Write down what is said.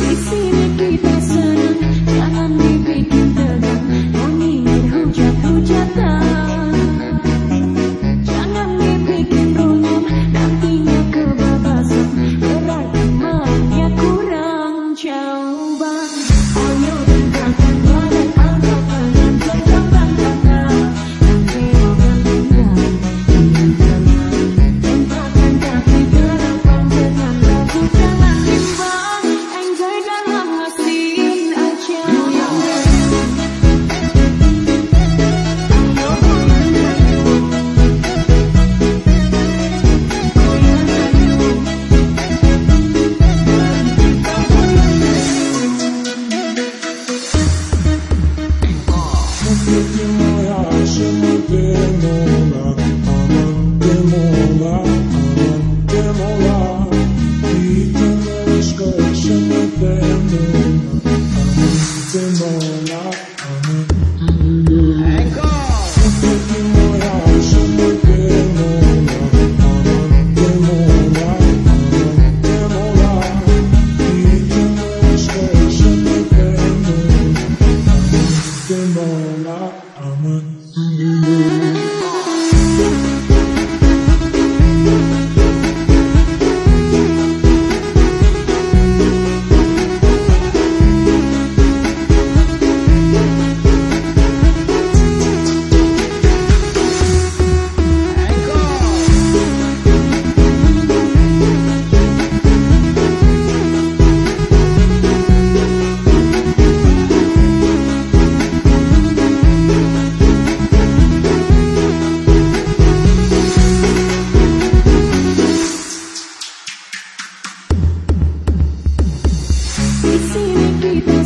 Sisi you. Oh.